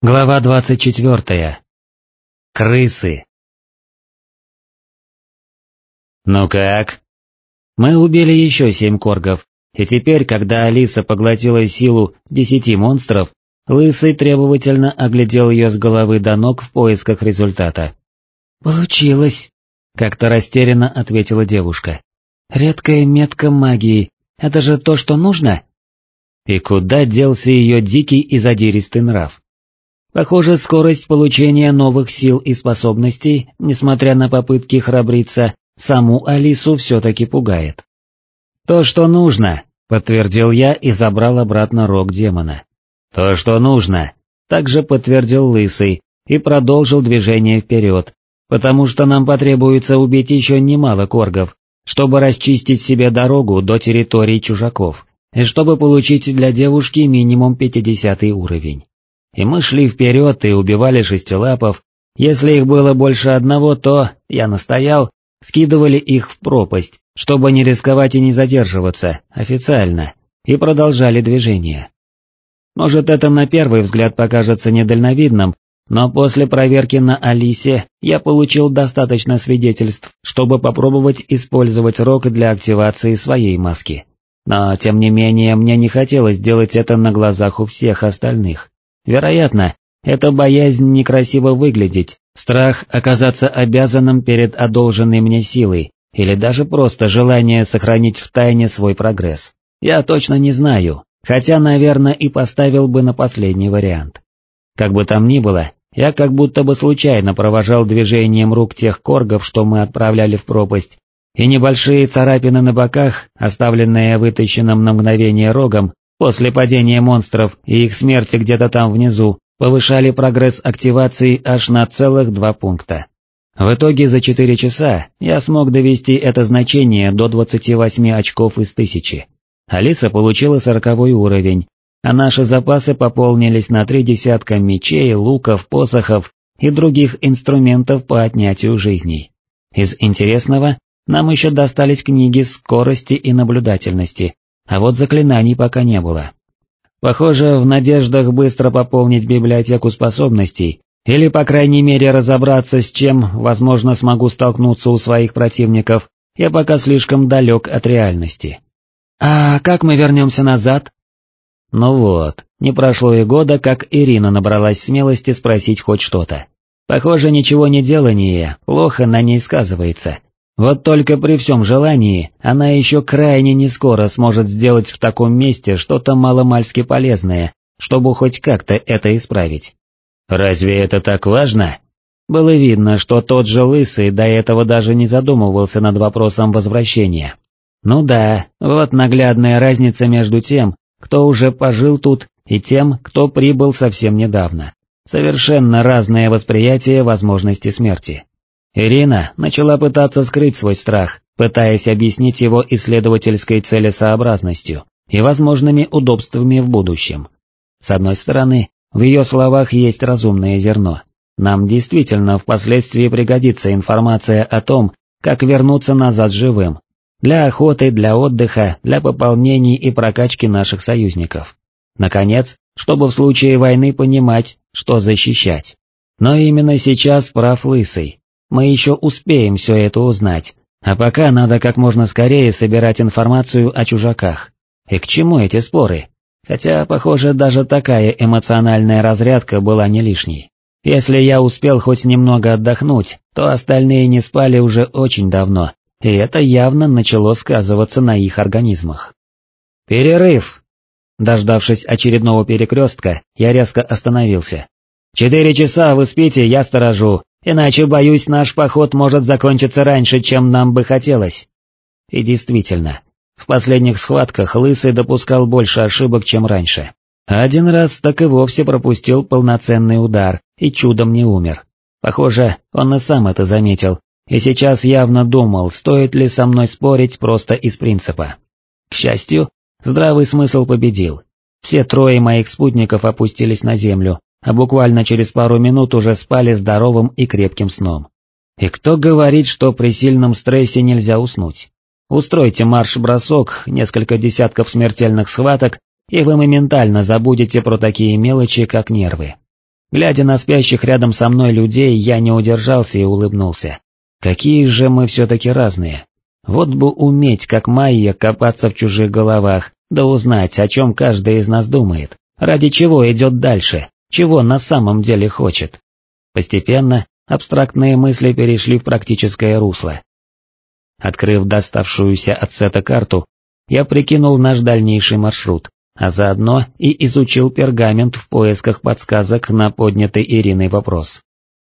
Глава двадцать четвертая. Крысы. «Ну как?» Мы убили еще семь коргов, и теперь, когда Алиса поглотила силу десяти монстров, Лысый требовательно оглядел ее с головы до ног в поисках результата. «Получилось», — как-то растерянно ответила девушка. «Редкая метка магии, это же то, что нужно?» И куда делся ее дикий и задиристый нрав? Похоже, скорость получения новых сил и способностей, несмотря на попытки храбриться, саму Алису все-таки пугает. «То, что нужно», — подтвердил я и забрал обратно рог демона. «То, что нужно», — также подтвердил Лысый и продолжил движение вперед, потому что нам потребуется убить еще немало коргов, чтобы расчистить себе дорогу до территории чужаков, и чтобы получить для девушки минимум пятидесятый уровень и мы шли вперед и убивали шестилапов, если их было больше одного, то, я настоял, скидывали их в пропасть, чтобы не рисковать и не задерживаться, официально, и продолжали движение. Может это на первый взгляд покажется недальновидным, но после проверки на Алисе я получил достаточно свидетельств, чтобы попробовать использовать рог для активации своей маски. Но тем не менее мне не хотелось делать это на глазах у всех остальных. Вероятно, это боязнь некрасиво выглядеть, страх оказаться обязанным перед одолженной мне силой, или даже просто желание сохранить в тайне свой прогресс. Я точно не знаю, хотя, наверное, и поставил бы на последний вариант. Как бы там ни было, я как будто бы случайно провожал движением рук тех коргов, что мы отправляли в пропасть, и небольшие царапины на боках, оставленные вытащенным на мгновение рогом, После падения монстров и их смерти где-то там внизу, повышали прогресс активации аж на целых два пункта. В итоге за 4 часа я смог довести это значение до 28 очков из тысячи. Алиса получила сороковой уровень, а наши запасы пополнились на три десятка мечей, луков, посохов и других инструментов по отнятию жизней. Из интересного, нам еще достались книги скорости и наблюдательности, а вот заклинаний пока не было. Похоже, в надеждах быстро пополнить библиотеку способностей, или по крайней мере разобраться с чем, возможно, смогу столкнуться у своих противников, я пока слишком далек от реальности. «А как мы вернемся назад?» Ну вот, не прошло и года, как Ирина набралась смелости спросить хоть что-то. Похоже, ничего не делание плохо на ней сказывается, вот только при всем желании, она еще крайне не скоро сможет сделать в таком месте что-то маломальски полезное, чтобы хоть как-то это исправить. Разве это так важно? Было видно, что тот же Лысый до этого даже не задумывался над вопросом возвращения. Ну да, вот наглядная разница между тем, кто уже пожил тут, и тем, кто прибыл совсем недавно. Совершенно разное восприятие возможности смерти. Ирина начала пытаться скрыть свой страх, пытаясь объяснить его исследовательской целесообразностью и возможными удобствами в будущем. С одной стороны, в ее словах есть разумное зерно. Нам действительно впоследствии пригодится информация о том, как вернуться назад живым, для охоты, для отдыха, для пополнений и прокачки наших союзников. Наконец, чтобы в случае войны понимать, что защищать. Но именно сейчас прав Лысый, мы еще успеем все это узнать, а пока надо как можно скорее собирать информацию о чужаках. И к чему эти споры? Хотя, похоже, даже такая эмоциональная разрядка была не лишней. Если я успел хоть немного отдохнуть, то остальные не спали уже очень давно, и это явно начало сказываться на их организмах. «Перерыв!» Дождавшись очередного перекрестка, я резко остановился. «Четыре часа вы спите, я сторожу, Иначе, боюсь, наш поход может закончиться раньше, чем нам бы хотелось. И действительно, в последних схватках Лысый допускал больше ошибок, чем раньше. Один раз так и вовсе пропустил полноценный удар и чудом не умер. Похоже, он и сам это заметил, и сейчас явно думал, стоит ли со мной спорить просто из принципа. К счастью, здравый смысл победил. Все трое моих спутников опустились на землю, а буквально через пару минут уже спали здоровым и крепким сном. И кто говорит, что при сильном стрессе нельзя уснуть? Устройте марш-бросок, несколько десятков смертельных схваток, и вы моментально забудете про такие мелочи, как нервы. Глядя на спящих рядом со мной людей, я не удержался и улыбнулся. Какие же мы все-таки разные. Вот бы уметь, как Майя, копаться в чужих головах, да узнать, о чем каждый из нас думает, ради чего идет дальше, чего на самом деле хочет. Постепенно абстрактные мысли перешли в практическое русло. Открыв доставшуюся от сета карту, я прикинул наш дальнейший маршрут, а заодно и изучил пергамент в поисках подсказок на поднятый Ириной вопрос.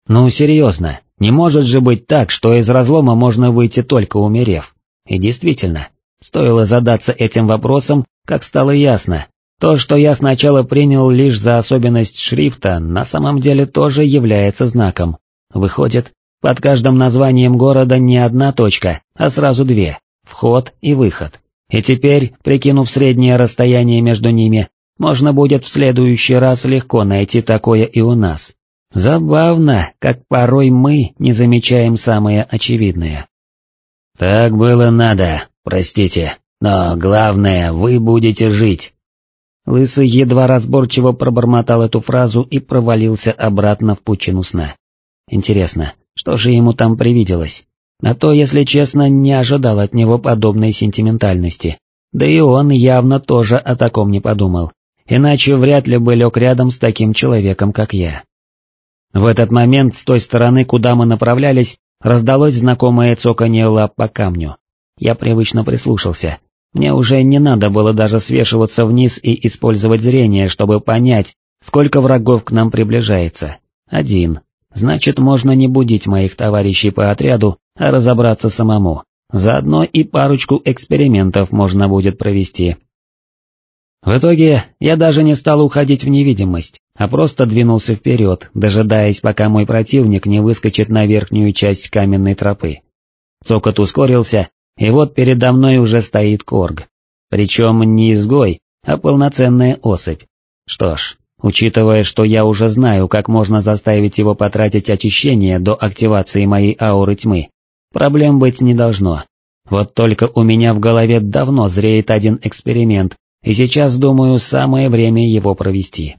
Ну серьезно, не может же быть так, что из разлома можно выйти только умерев. И действительно, стоило задаться этим вопросом, как стало ясно, то, что я сначала принял лишь за особенность шрифта, на самом деле тоже является знаком. Выходит, под каждым названием города не одна точка, а сразу две, вход и выход. И теперь, прикинув среднее расстояние между ними, можно будет в следующий раз легко найти такое и у нас. Забавно, как порой мы не замечаем самое очевидное. «Так было надо, простите, но главное, вы будете жить». Лысый едва разборчиво пробормотал эту фразу и провалился обратно в пучину сна. Интересно, что же ему там привиделось? А то, если честно, не ожидал от него подобной сентиментальности. Да и он явно тоже о таком не подумал, иначе вряд ли бы лег рядом с таким человеком, как я. В этот момент с той стороны, куда мы направлялись, раздалось знакомое цоканье лап по камню. Я привычно прислушался. Мне уже не надо было даже свешиваться вниз и использовать зрение, чтобы понять, сколько врагов к нам приближается. Один. Значит, можно не будить моих товарищей по отряду, а разобраться самому. Заодно и парочку экспериментов можно будет провести. В итоге я даже не стал уходить в невидимость, а просто двинулся вперед, дожидаясь, пока мой противник не выскочит на верхнюю часть каменной тропы. Цокот ускорился, и вот передо мной уже стоит Корг. Причем не изгой, а полноценная особь. Что ж, учитывая, что я уже знаю, как можно заставить его потратить очищение до активации моей ауры тьмы, проблем быть не должно. Вот только у меня в голове давно зреет один эксперимент, и сейчас, думаю, самое время его провести.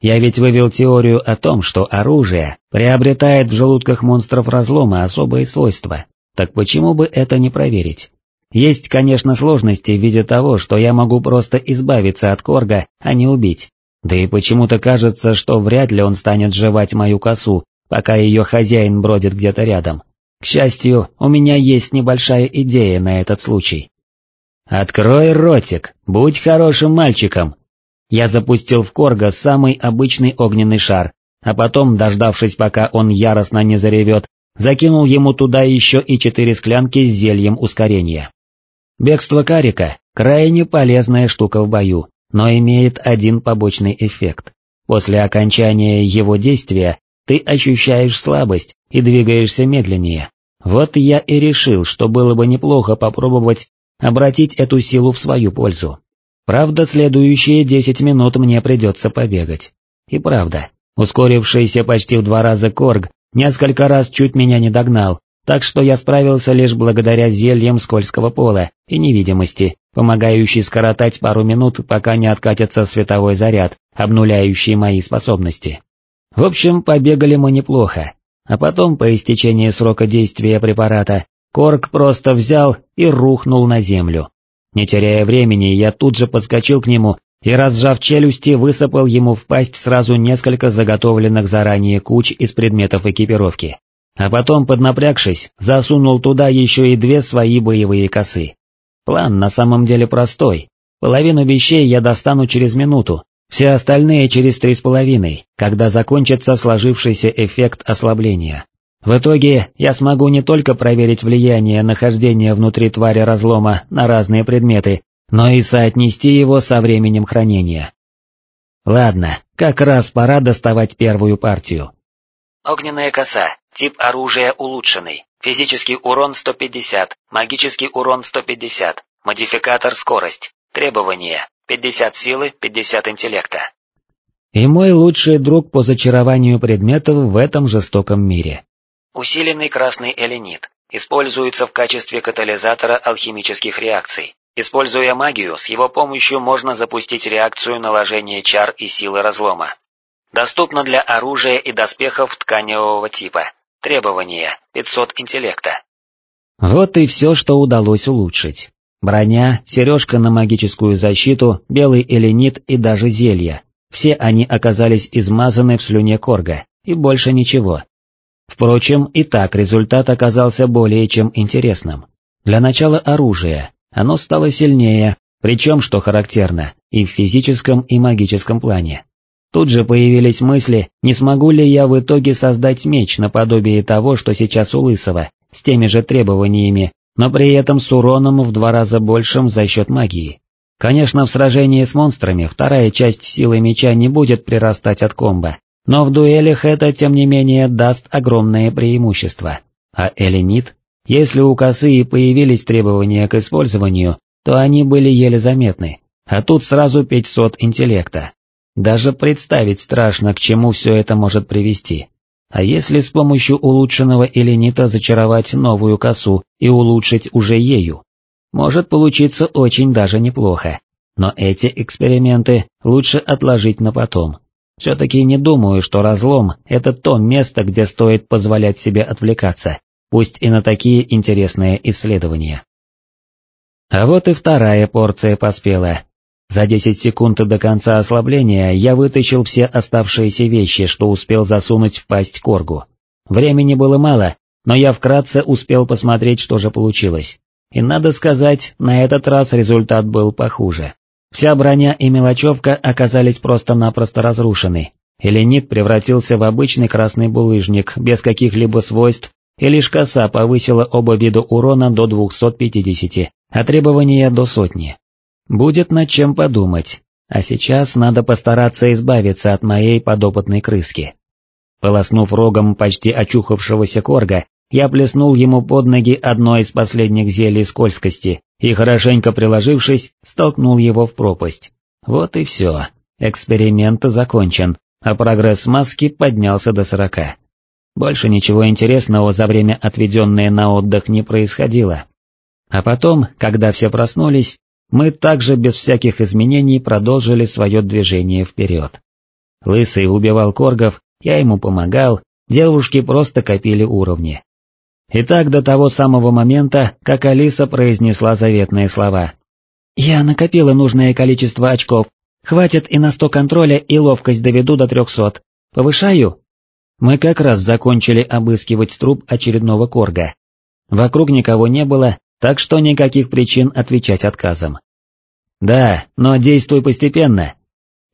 Я ведь вывел теорию о том, что оружие приобретает в желудках монстров разлома особые свойства, так почему бы это не проверить? Есть, конечно, сложности в виде того, что я могу просто избавиться от Корга, а не убить. Да и почему-то кажется, что вряд ли он станет жевать мою косу, пока ее хозяин бродит где-то рядом. К счастью, у меня есть небольшая идея на этот случай. «Открой ротик, будь хорошим мальчиком!» Я запустил в Корга самый обычный огненный шар, а потом, дождавшись, пока он яростно не заревет, закинул ему туда еще и четыре склянки с зельем ускорения. Бегство карика – крайне полезная штука в бою, но имеет один побочный эффект. После окончания его действия ты ощущаешь слабость и двигаешься медленнее. Вот я и решил, что было бы неплохо попробовать обратить эту силу в свою пользу. Правда, следующие десять минут мне придется побегать. И правда, ускорившийся почти в два раза Корг Несколько раз чуть меня не догнал, так что я справился лишь благодаря зельям скользкого пола и невидимости, помогающей скоротать пару минут, пока не откатится световой заряд, обнуляющий мои способности. В общем, побегали мы неплохо, а потом, по истечении срока действия препарата, Корк просто взял и рухнул на землю. Не теряя времени, я тут же подскочил к нему и, разжав челюсти, высыпал ему в пасть сразу несколько заготовленных заранее куч из предметов экипировки. А потом, поднапрягшись, засунул туда еще и две свои боевые косы. План на самом деле простой. Половину вещей я достану через минуту, все остальные через три с половиной, когда закончится сложившийся эффект ослабления. В итоге я смогу не только проверить влияние нахождения внутри твари разлома на разные предметы, но и соотнести его со временем хранения. Ладно, как раз пора доставать первую партию. Огненная коса, тип оружия улучшенный, физический урон 150, магический урон 150, модификатор скорость, требования 50 силы, 50 интеллекта. И мой лучший друг по зачарованию предметов в этом жестоком мире. Усиленный красный эленит, используется в качестве катализатора алхимических реакций, Используя магию, с его помощью можно запустить реакцию наложения чар и силы разлома. Доступно для оружия и доспехов тканевого типа. Требования 500 интеллекта. Вот и все, что удалось улучшить. Броня, сережка на магическую защиту, белый эленит и даже зелья. Все они оказались измазаны в слюне Корга, и больше ничего. Впрочем, и так результат оказался более чем интересным. Для начала оружие, оно стало сильнее, причем, что характерно, и в физическом и магическом плане. Тут же появились мысли, не смогу ли я в итоге создать меч наподобие того, что сейчас у Лысого, с теми же требованиями, но при этом с уроном в два раза большим за счет магии. Конечно, в сражении с монстрами вторая часть силы меча не будет прирастать от комбо, но в дуэлях это, тем не менее, даст огромное преимущество. А Эленит? Если у косы и появились требования к использованию, то они были еле заметны, а тут сразу 500 интеллекта. Даже представить страшно, к чему все это может привести. А если с помощью улучшенного эленита зачаровать новую косу и улучшить уже ею? Может получиться очень даже неплохо. Но эти эксперименты лучше отложить на потом. Все-таки не думаю, что разлом — это то место, где стоит позволять себе отвлекаться, пусть и на такие интересные исследования. А вот и вторая порция поспела, за 10 секунд до конца ослабления я вытащил все оставшиеся вещи, что успел засунуть в пасть Коргу. Времени было мало, но я вкратце успел посмотреть, что же получилось. И надо сказать, на этот раз результат был похуже. Вся броня и мелочевка оказались просто-напросто разрушены. Эленит превратился в обычный красный булыжник, без каких-либо свойств, и лишь коса повысила оба вида урона до 250, а требования до сотни. Будет над чем подумать, а сейчас надо постараться избавиться от моей подопытной крыски. Полоснув рогом почти очухавшегося корга, я плеснул ему под ноги одно из последних зелий скользкости и, хорошенько приложившись, столкнул его в пропасть. Вот и все, эксперимент закончен, а прогресс маски поднялся до сорока. Больше ничего интересного за время, отведенное на отдых, не происходило. А потом, когда все проснулись, мы также без всяких изменений продолжили свое движение вперед. Лысый убивал коргов, я ему помогал, девушки просто копили уровни. И так до того самого момента, как Алиса произнесла заветные слова. «Я накопила нужное количество очков, хватит и на сто контроля и ловкость доведу до трехсот. Повышаю?» Мы как раз закончили обыскивать труп очередного корга. Вокруг никого не было, так что никаких причин отвечать отказом. «Да, но действуй постепенно».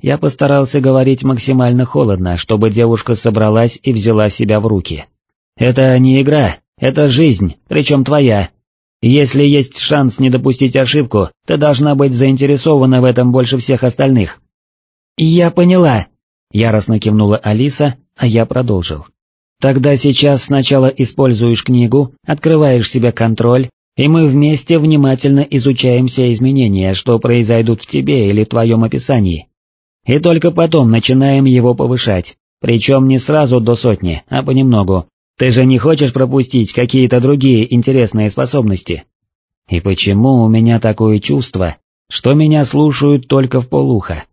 Я постарался говорить максимально холодно, чтобы девушка собралась и взяла себя в руки. «Это не игра, это жизнь, причем твоя. Если есть шанс не допустить ошибку, ты должна быть заинтересована в этом больше всех остальных». «Я поняла», — яростно кивнула Алиса, а я продолжил. «Тогда сейчас сначала используешь книгу, открываешь себе контроль, и мы вместе внимательно изучаем все изменения, что произойдут в тебе или твоем описании. И только потом начинаем его повышать, причем не сразу до сотни, а понемногу. Ты же не хочешь пропустить какие-то другие интересные способности? И почему у меня такое чувство, что меня слушают только в полуха?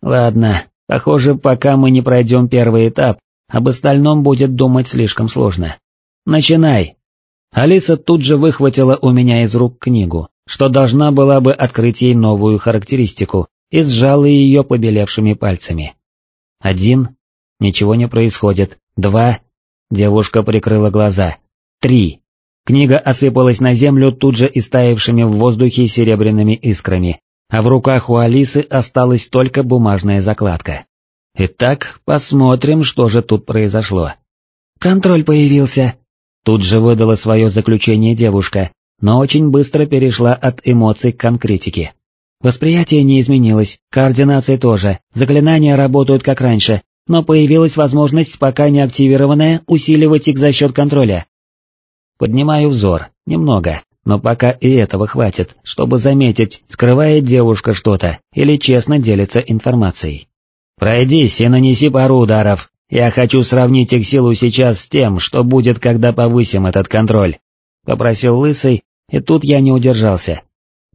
Ладно, похоже, пока мы не пройдем первый этап, об остальном будет думать слишком сложно. Начинай, Алиса тут же выхватила у меня из рук книгу, что должна была бы открыть ей новую характеристику, и сжала ее побелевшими пальцами. Один. Ничего не происходит. Два. Девушка прикрыла глаза. Три. Книга осыпалась на землю тут же истаившими в воздухе серебряными искрами, а в руках у Алисы осталась только бумажная закладка. Итак, посмотрим, что же тут произошло. «Контроль появился», Тут же выдала свое заключение девушка, но очень быстро перешла от эмоций к конкретике. Восприятие не изменилось, координация тоже, заклинания работают как раньше, но появилась возможность, пока не активированная, усиливать их за счет контроля. Поднимаю взор, немного, но пока и этого хватит, чтобы заметить, скрывает девушка что-то или честно делится информацией. «Пройдись и нанеси пару ударов, я хочу сравнить их силу сейчас с тем, что будет, когда повысим этот контроль», — попросил Лысый, и тут я не удержался.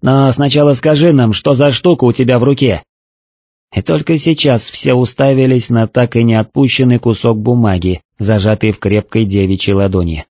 «Но сначала скажи нам, что за штука у тебя в руке?» И только сейчас все уставились на так и не отпущенный кусок бумаги, зажатый в крепкой девичьей ладони.